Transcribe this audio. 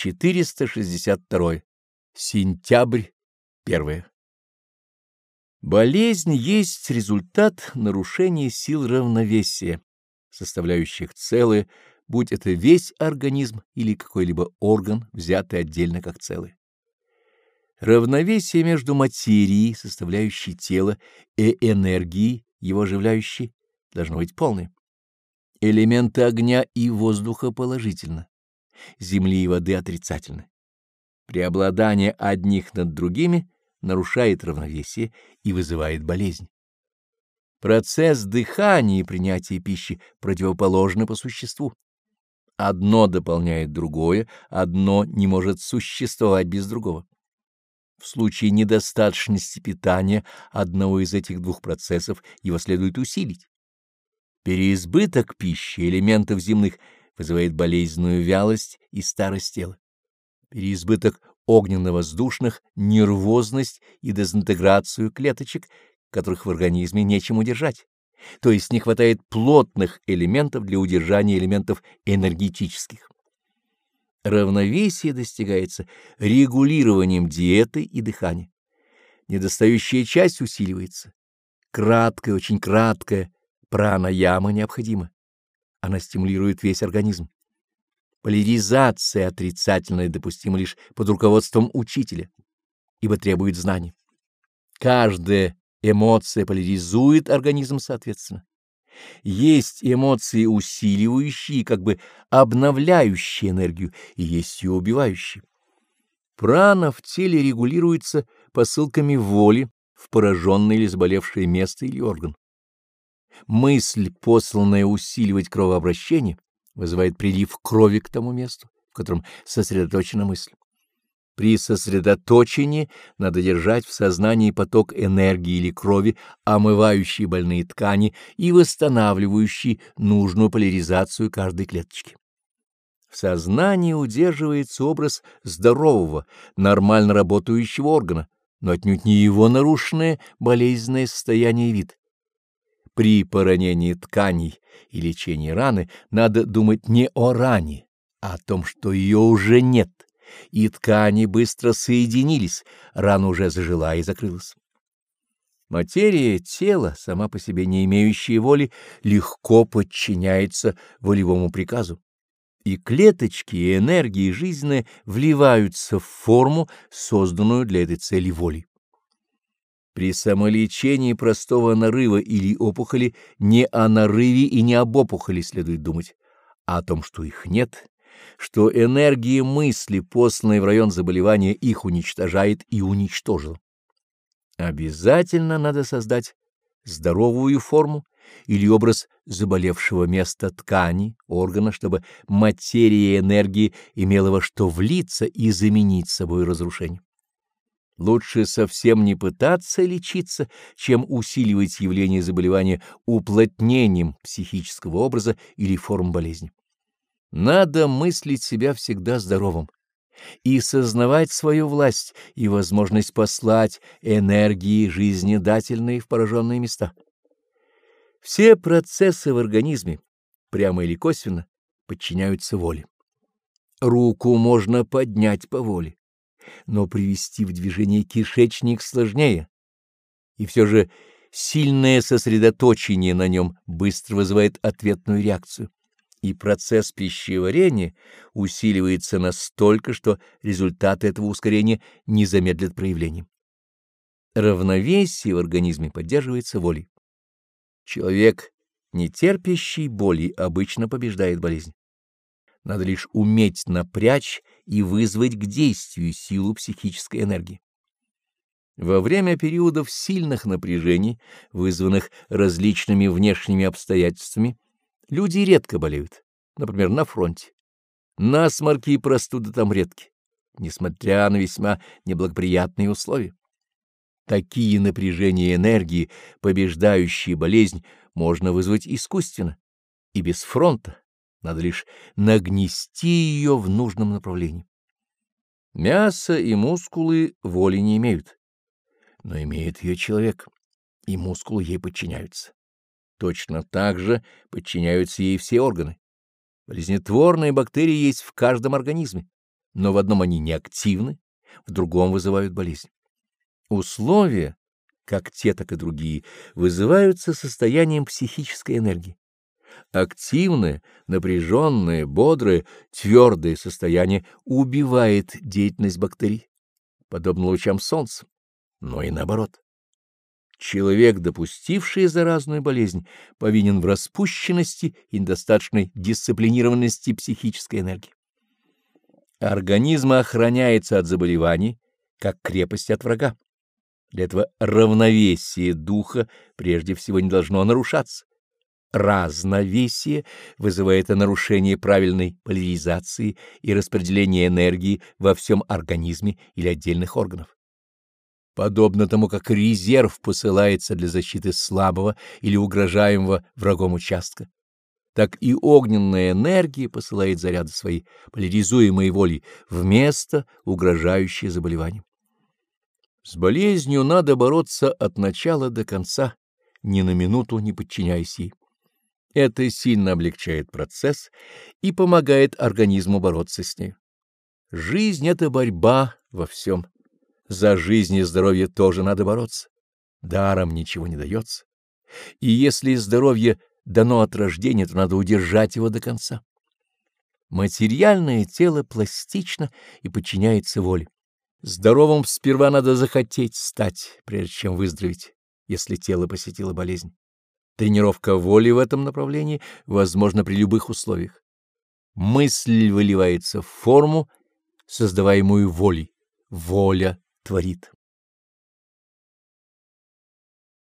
462. Сентябрь 1. Болезнь есть результат нарушения сил равновесия, составляющих целое, будь это весь организм или какой-либо орган, взятый отдельно как целое. Равновесие между материей, составляющей тело, и энергией, его оживляющей, должно быть полное. Элементы огня и воздуха положительно, земли и воды отрицательно. Преобладание одних над другими нарушает равновесие и вызывает болезнь. Процесс дыхания и принятия пищи противоположны по существу. Одно дополняет другое, одно не может существовать без другого. В случае недостаточности питания одного из этих двух процессов его следует усилить. Переизбыток пищи элементов земных вызывает болезненную вялость и старость тела. Переизбыток огненно-воздушных — нервозность и дезинтеграцию клеточек, которых в организме нечем удержать. То есть не хватает плотных элементов для удержания элементов энергетических. Равновесие достигается регулированием диеты и дыхания. Недостающая часть усиливается. Краткая, очень краткая пранаяма необходима. Она стимулирует весь организм. Поляризация отрицательная допустима лишь под руководством учителя, ибо требует знаний. Каждая эмоция поляризует организм соответственно. Есть эмоции усиливающие, как бы обновляющие энергию, и есть ее убивающие. Прана в теле регулируется посылками воли в пораженное или заболевшее место или орган. Мысль, посланная усиливать кровообращение, вызывает прилив крови к тому месту, в котором сосредоточена мысль. При сосредоточении надо держать в сознании поток энергии или крови, омывающий больные ткани и восстанавливающий нужную поляризацию каждой клеточки. В сознании удерживается образ здорового, нормально работающего органа, но отнюдь не его нарушенное болезненное состояние и вид. При поранении тканей и лечении раны надо думать не о ране, а о том, что ее уже нет, и ткани быстро соединились, рана уже зажила и закрылась. Материя тела, сама по себе не имеющая воли, легко подчиняется волевому приказу, и клеточки и энергии жизненные вливаются в форму, созданную для этой цели волей. При самолечении простого нарыва или опухоли не о нарыве и не об опухоли следует думать, а о том, что их нет, что энергия мысли, посланная в район заболевания, их уничтожает и уничтожила. Обязательно надо создать здоровую форму или образ заболевшего места ткани, органа, чтобы материя и энергии имела во что влиться и заменить собой разрушение. Лучше совсем не пытаться лечиться, чем усиливать явление заболевания уплотнением психического образа или форм болезни. Надо мыслить себя всегда здоровым и сознавать свою власть и возможность послать энергии жизнедательные в пораженные места. Все процессы в организме, прямо или косвенно, подчиняются воле. Руку можно поднять по воле но привести в движение кишечник сложнее. И все же сильное сосредоточение на нем быстро вызывает ответную реакцию, и процесс пищеварения усиливается настолько, что результаты этого ускорения не замедлят проявлением. Равновесие в организме поддерживается волей. Человек, не терпящий боли, обычно побеждает болезнь. Надо лишь уметь напрячь и вызвать к действию силу психической энергии. Во время периодов сильных напряжений, вызванных различными внешними обстоятельствами, люди редко болеют, например, на фронте. Насморки и простуды там редки, несмотря на весьма неблагоприятные условия. Такие напряжения энергии, побеждающие болезнь, можно вызвать искусственно и без фронта, надо лишь нагнести ее в нужном направлении. Мясо и мускулы воли не имеют, но имеет ее человек, и мускулы ей подчиняются. Точно так же подчиняются ей все органы. Болезнетворные бактерии есть в каждом организме. но в одном они неактивны, в другом вызывают болезнь. Условия, как те, так и другие, вызываются состоянием психической энергии. Активное, напряженное, бодрое, твердое состояние убивает деятельность бактерий, подобно лучам солнца, но и наоборот. Человек, допустивший заразную болезнь, повинен в распущенности и недостаточной дисциплинированности психической энергии. Организм охраняется от заболеваний, как крепость от врага. Для этого равновесие духа прежде всего не должно нарушаться. Разновесие вызывает нарушение правильной поляризации и распределения энергии во всем организме или отдельных органов подобно тому, как резерв посылается для защиты слабого или угрожаемого врагом участка, так и огненная энергия посылает заряды своей поляризуемой воли вместо угрожающей заболеванием. С болезнью надо бороться от начала до конца, ни на минуту не подчиняясь ей. Это сильно облегчает процесс и помогает организму бороться с ней. Жизнь — это борьба во всем. За жизнь и здоровье тоже надо бороться. Даром ничего не дается. И если здоровье дано от рождения, то надо удержать его до конца. Материальное тело пластично и подчиняется воле. Здоровым сперва надо захотеть стать, прежде чем выздороветь, если тело посетила болезнь. Тренировка воли в этом направлении возможна при любых условиях. Мысль выливается в форму, создаваемую волей. Воля творит.